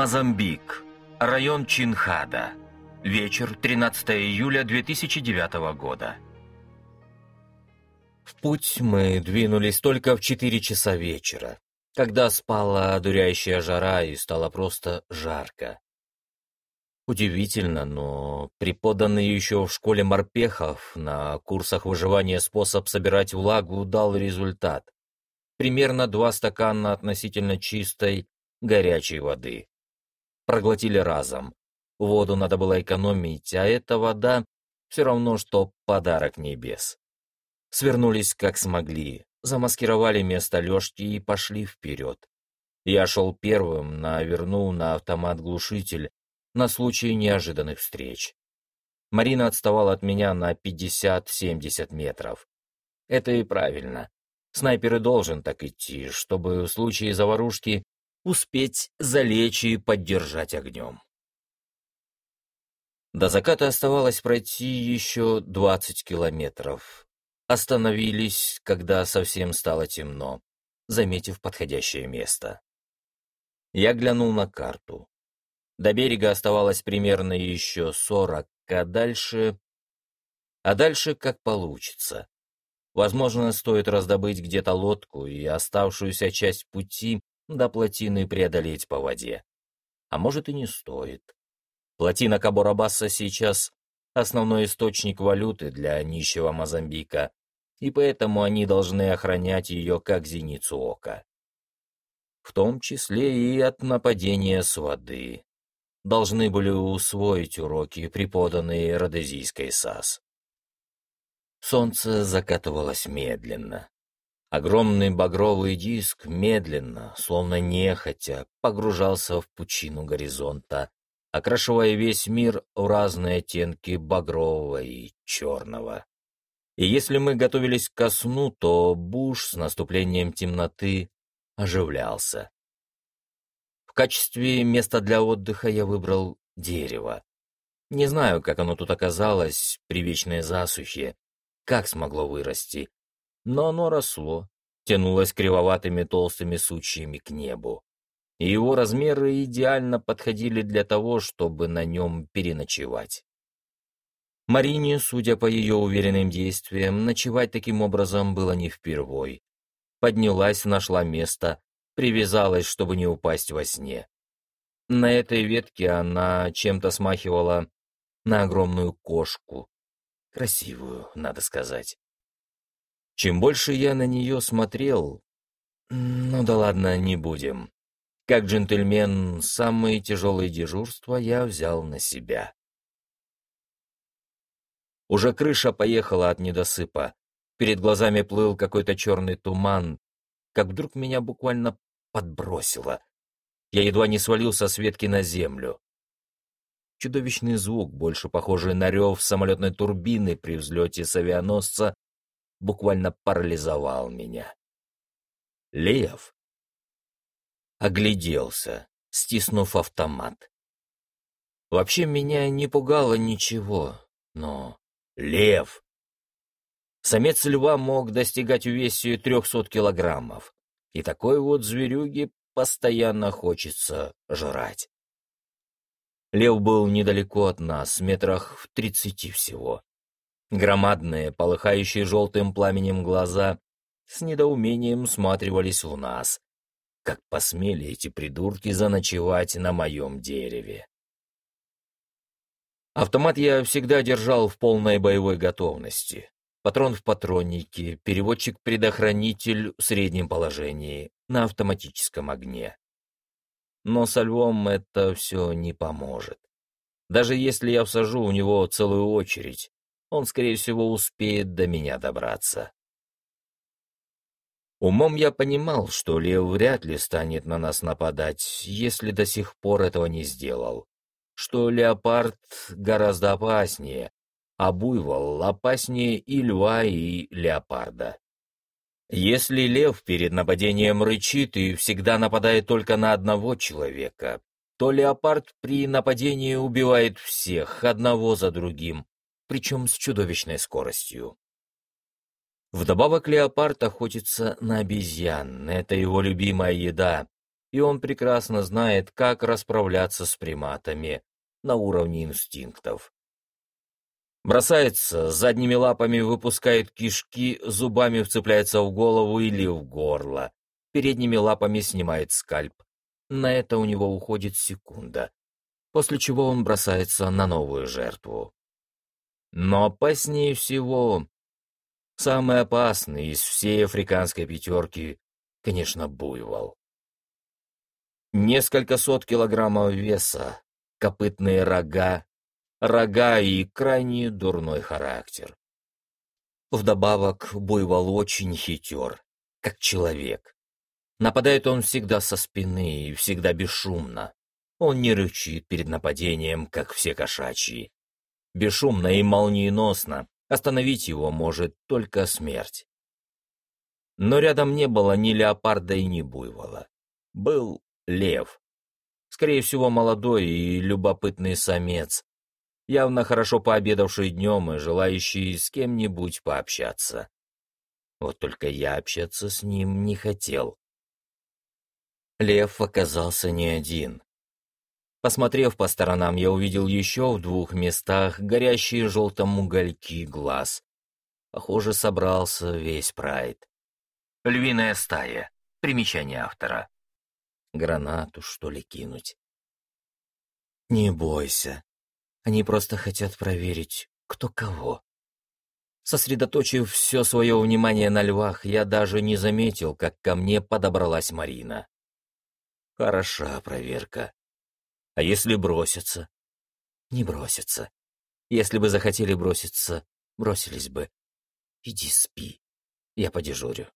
Мозамбик. Район Чинхада. Вечер, 13 июля 2009 года. В путь мы двинулись только в 4 часа вечера, когда спала одуряющая жара и стало просто жарко. Удивительно, но преподанный еще в школе морпехов на курсах выживания способ собирать влагу дал результат. Примерно два стакана относительно чистой, горячей воды. Проглотили разом. Воду надо было экономить, а эта вода все равно, что подарок небес. Свернулись как смогли, замаскировали место лёжки и пошли вперед. Я шел первым, навернул на автомат глушитель на случай неожиданных встреч. Марина отставала от меня на 50-70 метров. Это и правильно. Снайпер и должен так идти, чтобы в случае заварушки успеть залечь и поддержать огнем. До заката оставалось пройти еще 20 километров. Остановились, когда совсем стало темно, заметив подходящее место. Я глянул на карту. До берега оставалось примерно еще 40, а дальше... А дальше как получится. Возможно, стоит раздобыть где-то лодку и оставшуюся часть пути до плотины преодолеть по воде. А может и не стоит. Плотина Каборабаса сейчас основной источник валюты для нищего Мозамбика, и поэтому они должны охранять ее как зеницу ока. В том числе и от нападения с воды. Должны были усвоить уроки, преподанные Родезийской САС. Солнце закатывалось медленно. Огромный багровый диск медленно, словно нехотя, погружался в пучину горизонта, окрашивая весь мир в разные оттенки багрового и черного. И если мы готовились ко сну, то буш с наступлением темноты оживлялся. В качестве места для отдыха я выбрал дерево. Не знаю, как оно тут оказалось при вечной засухе, как смогло вырасти, но оно росло, тянулось кривоватыми толстыми сучьями к небу. И его размеры идеально подходили для того, чтобы на нем переночевать. Марине, судя по ее уверенным действиям, ночевать таким образом было не впервой. Поднялась, нашла место, привязалась, чтобы не упасть во сне. На этой ветке она чем-то смахивала на огромную кошку. Красивую, надо сказать. Чем больше я на нее смотрел... Ну да ладно, не будем. Как джентльмен, самые тяжелые дежурства я взял на себя. Уже крыша поехала от недосыпа. Перед глазами плыл какой-то черный туман, как вдруг меня буквально подбросило. Я едва не свалился с ветки на землю. Чудовищный звук, больше похожий на рев самолетной турбины при взлете с авианосца, буквально парализовал меня. Лев огляделся, стиснув автомат. Вообще меня не пугало ничего, но лев... Самец льва мог достигать увесию трехсот килограммов, и такой вот зверюги постоянно хочется жрать. Лев был недалеко от нас, метрах в тридцати всего. Громадные, полыхающие желтым пламенем глаза с недоумением сматривались в нас. Как посмели эти придурки заночевать на моем дереве. Автомат я всегда держал в полной боевой готовности. Патрон в патроннике, переводчик-предохранитель в среднем положении, на автоматическом огне. Но со львом это все не поможет. Даже если я всажу у него целую очередь, он, скорее всего, успеет до меня добраться. Умом я понимал, что Лев вряд ли станет на нас нападать, если до сих пор этого не сделал. Что леопард гораздо опаснее, а буйвол опаснее и льва, и леопарда. Если лев перед нападением рычит и всегда нападает только на одного человека, то леопард при нападении убивает всех, одного за другим, причем с чудовищной скоростью. Вдобавок леопард охотится на обезьян, это его любимая еда, и он прекрасно знает, как расправляться с приматами на уровне инстинктов. Бросается, задними лапами выпускает кишки, зубами вцепляется в голову или в горло, передними лапами снимает скальп. На это у него уходит секунда, после чего он бросается на новую жертву. Но опаснее всего, самый опасный из всей африканской пятерки, конечно, буйвол. Несколько сот килограммов веса, копытные рога, рога и крайне дурной характер. Вдобавок, буйвол очень хитер, как человек. Нападает он всегда со спины и всегда бесшумно. Он не рычит перед нападением, как все кошачьи. Бесшумно и молниеносно остановить его может только смерть. Но рядом не было ни леопарда и ни буйвола. Был лев. Скорее всего, молодой и любопытный самец, явно хорошо пообедавший днем и желающий с кем-нибудь пообщаться. Вот только я общаться с ним не хотел. Лев оказался не один. Посмотрев по сторонам, я увидел еще в двух местах горящие желтом угольки глаз. Похоже, собрался весь прайд. Львиная стая. Примечание автора. Гранату, что ли, кинуть? Не бойся. Они просто хотят проверить, кто кого. Сосредоточив все свое внимание на львах, я даже не заметил, как ко мне подобралась Марина. Хороша проверка. А если бросятся? Не бросятся. Если бы захотели броситься, бросились бы. Иди спи, я подежурю.